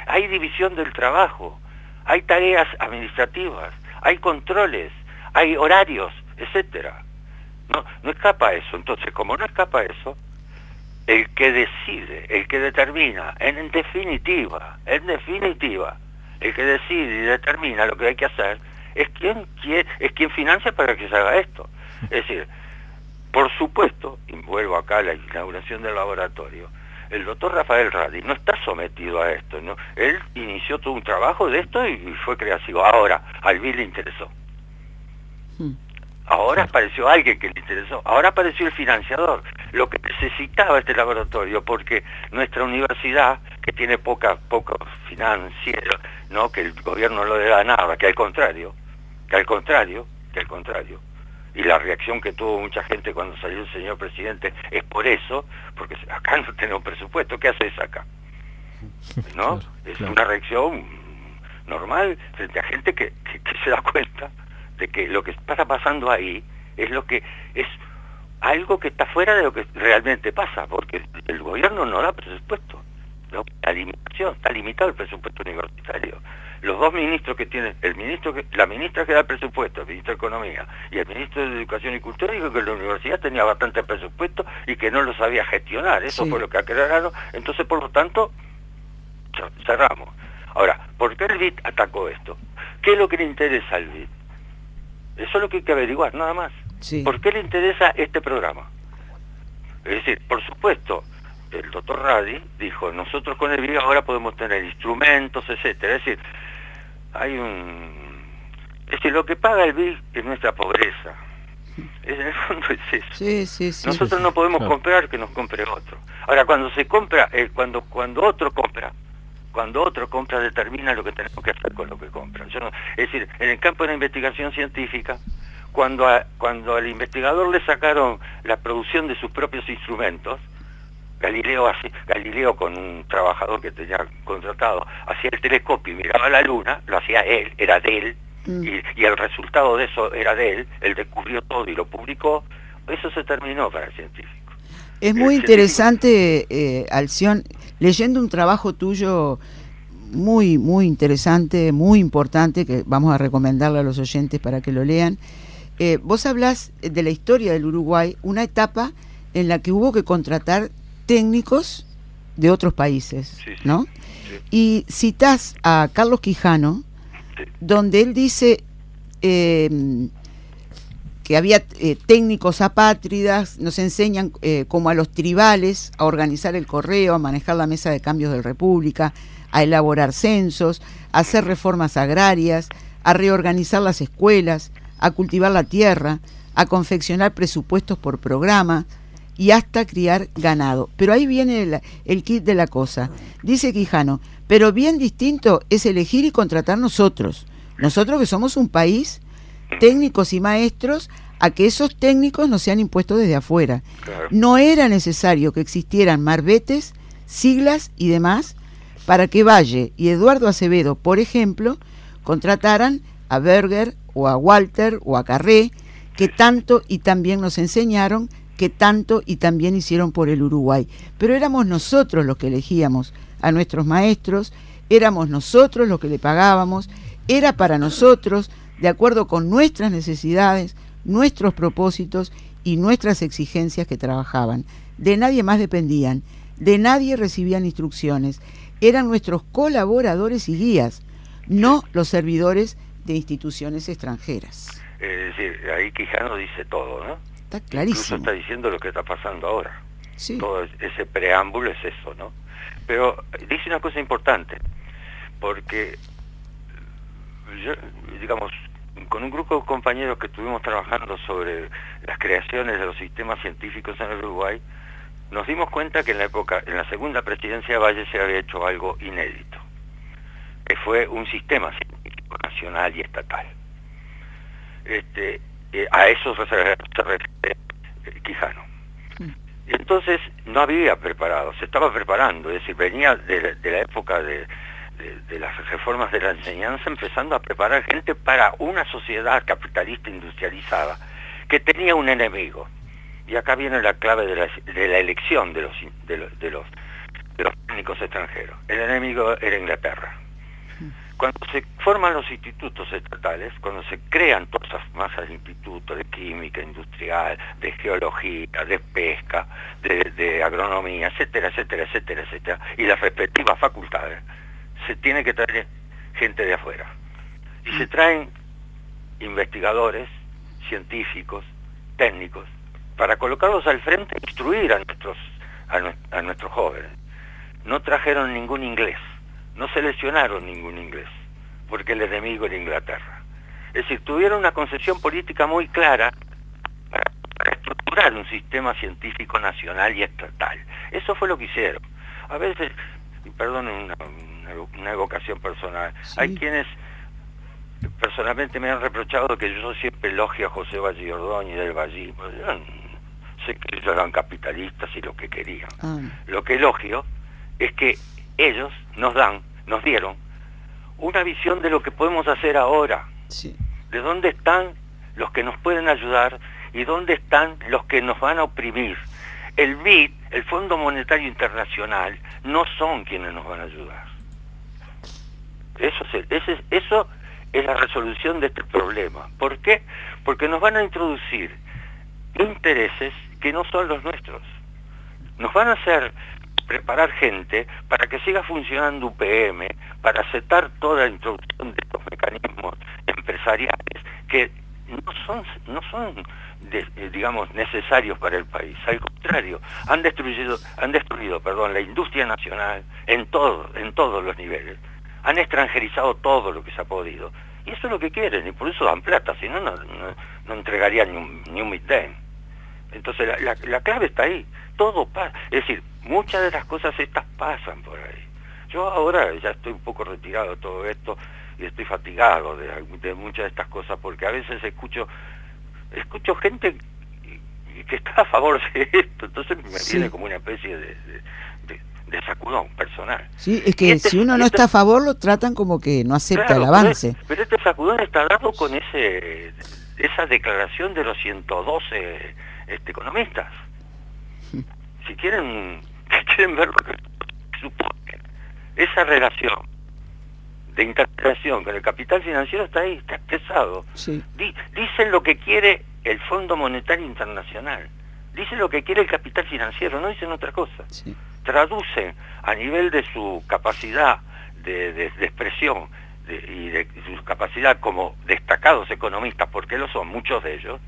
[SPEAKER 2] hay división del trabajo, hay tareas administrativas, hay controles, hay horarios, etcétera. No, no escapa eso. Entonces, como no escapa eso, el que decide, el que determina, en definitiva, en definitiva, el que decide y determina lo que hay que hacer, es quien, es quien financia para que se haga esto. Es decir, por supuesto, y vuelvo acá a la inauguración del laboratorio, el doctor Rafael Radi no está sometido a esto, ¿no? Él inició todo un trabajo de esto y fue creativo. Ahora, al BIL le interesó. Hmm. Ahora apareció alguien que le interesó. Ahora apareció el financiador. Lo que necesitaba este laboratorio, porque nuestra universidad, que tiene poca, poco financiero, ¿no? que el gobierno no le da nada, que al contrario, que al contrario, que al contrario, y la reacción que tuvo mucha gente cuando salió el señor presidente es por eso, porque acá no tenemos presupuesto, ¿qué haces acá? ¿No? es una reacción normal frente a gente que, se da cuenta de que lo que está pasando ahí es lo que es algo que está fuera de lo que realmente pasa, porque el gobierno no da presupuesto. La limitación, está limitado el presupuesto universitario los dos ministros que tienen, el ministro que, la ministra que da el presupuesto, el ministro de Economía y el ministro de Educación y Cultura dijo que la universidad tenía bastante presupuesto y que no lo sabía gestionar, eso fue lo que aclararon, entonces por lo tanto cerramos. Ahora, ¿por qué el BIT atacó esto? ¿Qué es lo que le interesa al BIT? Eso es lo que hay que averiguar, nada más. ¿Por qué le interesa este programa? Es decir, por supuesto, el doctor Radi dijo, nosotros con el BIT ahora podemos tener instrumentos, etcétera. Es decir, hay un... Es decir, lo que paga el BIC es nuestra pobreza. Es, en el fondo es eso. Nosotros no podemos comprar que nos compre otro. Ahora, cuando se compra, eh, cuando, cuando otro compra, cuando otro compra determina lo que tenemos que hacer con lo que compra. es decir, en el campo de la investigación científica, cuando, cuando al investigador le sacaron la producción de sus propios instrumentos, Galileo, Galileo con un trabajador que tenía contratado, hacía el telescopio y miraba la luna, lo hacía él, era de él, mm. y, el resultado de eso era de él, él descubrió todo y lo publicó, eso se terminó para el científico.
[SPEAKER 1] Es muy interesante, eh, Alción, leyendo un trabajo tuyo muy, muy interesante, muy importante, que vamos a recomendarle a los oyentes para que lo lean. Eh, vos hablas de la historia del Uruguay, una etapa en la que hubo que contratar técnicos de otros países, ¿no? Y citas a Carlos Quijano, donde él dice em, que había eh, técnicos apátridas, nos enseñan eh, como a los tribales a organizar el correo, a manejar la mesa de cambios de República, a elaborar censos, a hacer reformas agrarias, a reorganizar las escuelas, a cultivar la tierra, a confeccionar presupuestos por programa y hasta criar ganado. Pero ahí viene el, el kit de la cosa. Dice Quijano, pero bien distinto es elegir y contratar nosotros. Nosotros que somos un país, técnicos y maestros, a que esos técnicos no sean impuestos desde afuera. No era necesario que existieran marbetes, siglas y demás para que Valle y Eduardo Acevedo, por ejemplo, contrataran a Berger o a Walter o a Carré, que tanto y también nos enseñaron, que tanto y también hicieron por el Uruguay. Pero éramos nosotros los que elegíamos a nuestros maestros, éramos nosotros los que le pagábamos, era para nosotros, de acuerdo con nuestras necesidades, nuestros propósitos y nuestras exigencias que trabajaban. De nadie más dependían, de nadie recibían instrucciones, eran nuestros colaboradores y guías, no los servidores de instituciones extranjeras.
[SPEAKER 2] Es decir, ahí Quijano dice todo, ¿no?
[SPEAKER 1] Está clarísimo.
[SPEAKER 2] Incluso está diciendo lo que está pasando ahora.
[SPEAKER 1] Sí.
[SPEAKER 2] Todo ese preámbulo es eso, ¿no? Pero dice una cosa importante, porque yo, digamos, con un grupo de compañeros que estuvimos trabajando sobre las creaciones de los sistemas científicos en el Uruguay, nos dimos cuenta que en la época, en la segunda presidencia de Valle se había hecho algo inédito, que fue un sistema científico nacional y estatal. Este, eh, a eso se, refiere eh, Quijano. Mm. Entonces no había preparado, se estaba preparando, es decir, venía de, de la época de, de, las reformas de la enseñanza empezando a preparar gente para una sociedad capitalista industrializada que tenía un enemigo. Y acá viene la clave de la, de la elección de los, de, los, de, los, de los técnicos extranjeros. El enemigo era Inglaterra. Cuando se forman los institutos estatales, cuando se crean todas esas masas de institutos de química industrial, de geología, de pesca, de, agronomía, etcétera, etcétera, etcétera, etcétera, y las respectivas facultades, se tiene que traer gente de afuera. Y se traen investigadores, científicos, técnicos, para colocarlos al frente e instruir a nuestros, a, nuestros jóvenes. No trajeron ningún inglés, no seleccionaron ningún inglés, porque el enemigo era Inglaterra. Es decir, tuvieron una concesión política muy clara para, para estructurar un sistema científico nacional y estatal. Eso fue lo que hicieron. A veces, y perdón una, una evocación personal. Hay quienes personalmente me han reprochado que yo siempre elogio a José Valle y del Valle. Sé que ellos eran capitalistas y lo que querían. Ah. Lo que elogio es que ellos nos dan, nos dieron una visión de lo que podemos hacer ahora. De dónde están los que nos pueden ayudar y dónde están los que nos van a oprimir. El BID, el Fondo Monetario Internacional, no son quienes nos van a ayudar. Eso es, eso es la resolución de este problema. ¿Por qué? Porque nos van a introducir intereses que no son los nuestros. Nos van a hacer preparar gente para que siga funcionando UPM, para aceptar toda la introducción de estos mecanismos empresariales que no son, no son eh, digamos, necesarios para el país. Al contrario, han destruido, han destruido perdón, la industria nacional en, todo, en todos los niveles han extranjerizado todo lo que se ha podido. Y eso es lo que quieren, y por eso dan plata, si no, no, no, entregarían ni un, ni un Entonces la, clave está ahí, todo pasa. Es decir, muchas de las cosas estas pasan por ahí. Yo ahora ya estoy un poco retirado de todo esto y estoy fatigado de, muchas de estas cosas porque a veces escucho escucho gente que está a favor de esto, entonces me viene como una especie de, de sacudón personal.
[SPEAKER 1] Sí, es que este si uno no está a favor lo tratan como que no acepta el avance.
[SPEAKER 2] Pero, este sacudón está dado con ese esa declaración de los 112 este, economistas. Si quieren, quieren ver lo que supone, esa relación de interpretación con el capital financiero está ahí, está expresado. dicen lo que quiere el Fondo Monetario Internacional, dicen lo que quiere el capital financiero, no dicen otra cosa. Sí traducen a nivel de su capacidad de, expresión y de su capacidad como destacados economistas, porque lo son muchos de ellos,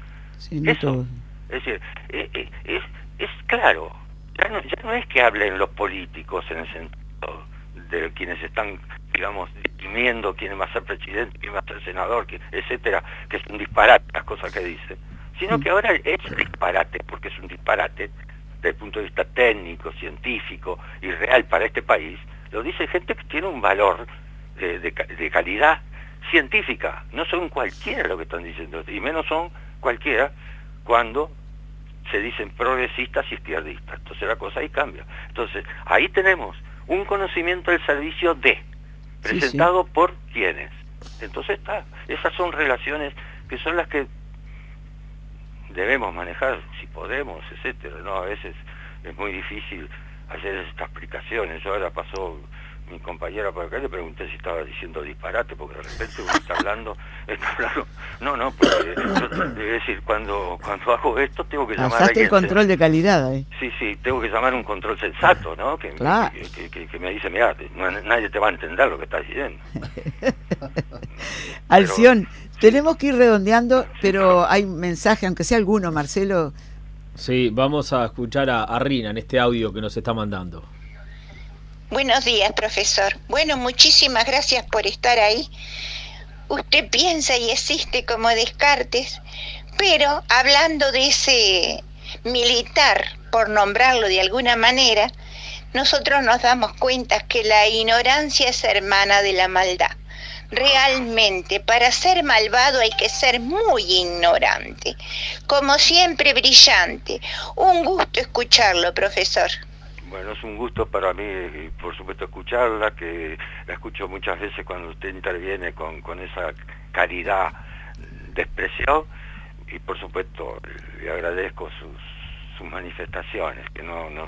[SPEAKER 2] eso, es decir, eh, eh, es, claro, ya no, ya no es que hablen los políticos en el sentido de quienes están digamos, dirimiendo quién va a ser presidente, quién va a ser senador, etcétera, que es un disparate las cosas que dicen, sino que ahora es disparate, porque es un disparate desde el punto de vista técnico, científico y real para este país, lo dice gente que tiene un valor de, calidad científica, no son cualquiera lo que están diciendo, y menos son cualquiera cuando se dicen progresistas y izquierdistas. Entonces la cosa ahí cambia. Entonces, ahí tenemos un conocimiento del servicio de, presentado por quienes. Entonces está, esas son relaciones que son las que debemos manejar, si podemos, etcétera. No, a veces es muy difícil hacer estas explicaciones. Yo ahora pasó mi compañera por acá le pregunté si estaba diciendo disparate, porque de repente uno está hablando, está hablando, no, no, porque es decir, cuando, cuando hago esto tengo que llamar a alguien.
[SPEAKER 1] el control de calidad ahí.
[SPEAKER 2] Sí, sí, tengo que llamar un control sensato, ¿no? Que, que, me dice, mira, nadie te va a entender lo que estás diciendo.
[SPEAKER 1] Alción, tenemos que ir redondeando, pero hay un mensaje, aunque sea alguno, Marcelo.
[SPEAKER 3] Sí, vamos a escuchar a, a Rina en este audio que nos está mandando.
[SPEAKER 6] Buenos días, profesor. Bueno, muchísimas gracias por estar ahí. Usted piensa y existe como Descartes, pero hablando de ese militar, por nombrarlo de alguna manera, nosotros nos damos cuenta que la ignorancia es hermana de la maldad. Realmente, para ser malvado hay que ser muy ignorante. Como siempre, brillante. Un gusto escucharlo, profesor.
[SPEAKER 2] Bueno, es un gusto para mí, por supuesto, escucharla, que la escucho muchas veces cuando usted interviene con, con esa caridad de expresión, y por supuesto le agradezco sus, sus manifestaciones, que no, no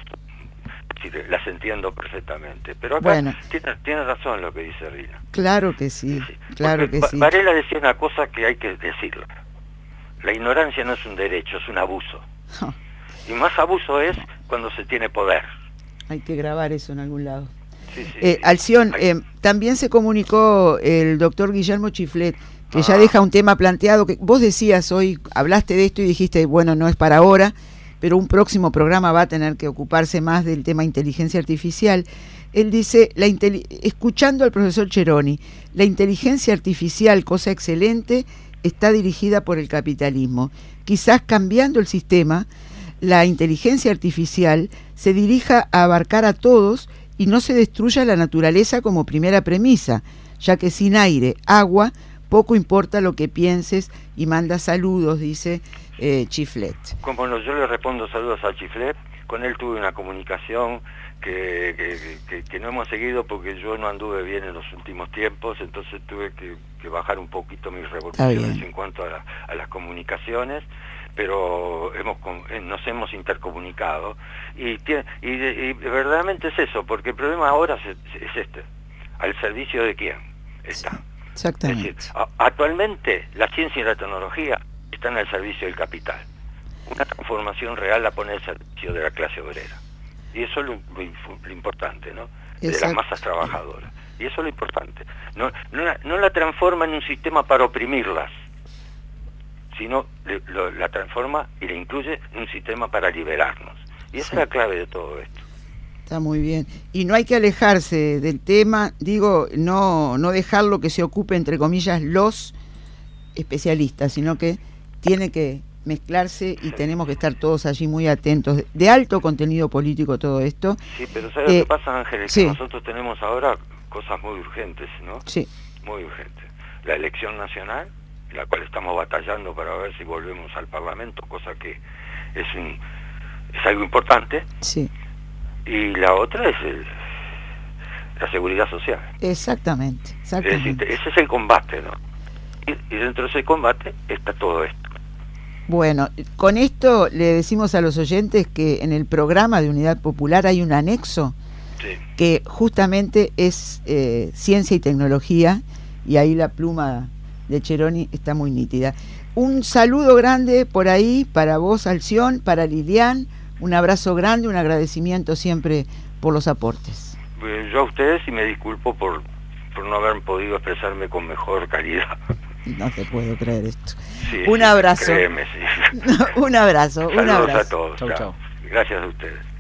[SPEAKER 2] las entiendo perfectamente. Pero acá tiene, tiene, razón lo que dice Rina.
[SPEAKER 1] Claro que sí, claro que sí.
[SPEAKER 2] Varela decía una cosa que hay que decirlo. La ignorancia no es un derecho, es un abuso. Y más abuso es cuando se tiene poder.
[SPEAKER 1] Hay que grabar eso en algún lado. Eh, Alción, eh, también se comunicó el doctor Guillermo Chiflet, que ya ah. deja un tema planteado, que vos decías hoy, hablaste de esto y dijiste, bueno, no es para ahora, pero un próximo programa va a tener que ocuparse más del tema inteligencia artificial. Él dice, la escuchando al profesor Cheroni, la inteligencia artificial, cosa excelente, está dirigida por el capitalismo. Quizás cambiando el sistema, la inteligencia artificial se dirija a abarcar a todos y no se destruya la naturaleza como primera premisa, ya que sin aire, agua, poco importa lo que pienses y manda saludos, dice eh, Chiflet.
[SPEAKER 2] Como no, yo le respondo saludos a Chiflet, con él tuve una comunicación que, que, no hemos seguido porque yo no anduve bien en los últimos tiempos, entonces tuve que, bajar un poquito mis revoluciones en cuanto a las comunicaciones pero hemos, eh, nos hemos intercomunicado y, y, verdaderamente es eso, porque el problema ahora es, este, al servicio de quién está.
[SPEAKER 1] exactamente.
[SPEAKER 2] actualmente la ciencia y la tecnología están al servicio del capital. Una transformación real la pone al servicio de la clase obrera. Y eso es lo, importante, ¿no? De las masas trabajadoras. Y eso es lo importante. No, no, no la transforma en un sistema para oprimirlas, sino la transforma y la incluye en un sistema para liberarnos. Y esa es la clave de todo esto.
[SPEAKER 1] Está muy bien. Y no hay que alejarse del tema, digo, no, no dejarlo que se ocupe, entre comillas, los especialistas, sino que tiene que mezclarse y tenemos que estar todos allí muy atentos. De alto contenido político todo esto.
[SPEAKER 2] Sí, pero ¿sabes lo que eh, pasa, Ángel? que nosotros tenemos ahora cosas muy urgentes, ¿no?
[SPEAKER 1] Sí.
[SPEAKER 2] Muy urgentes. La elección nacional, la cual estamos batallando para ver si volvemos al Parlamento, cosa que es, un, es algo importante.
[SPEAKER 1] Sí.
[SPEAKER 2] Y la otra es la seguridad social.
[SPEAKER 1] Exactamente, exactamente.
[SPEAKER 2] ese es el combate, ¿no? Y, dentro de ese combate está todo esto.
[SPEAKER 1] Bueno, con esto le decimos a los oyentes que en el programa de Unidad Popular hay un anexo que justamente es eh, ciencia y tecnología y ahí la pluma de Cheroni está muy nítida. Un saludo grande por ahí para vos, Alción, para Lilian, un abrazo grande, un agradecimiento siempre por los aportes.
[SPEAKER 2] yo a ustedes y me disculpo por, por no haber podido expresarme con mejor calidad.
[SPEAKER 1] No te puedo creer esto. un abrazo.
[SPEAKER 2] Créeme,
[SPEAKER 1] un abrazo, un abrazo.
[SPEAKER 2] a todos. Chau, chau. Gracias a ustedes.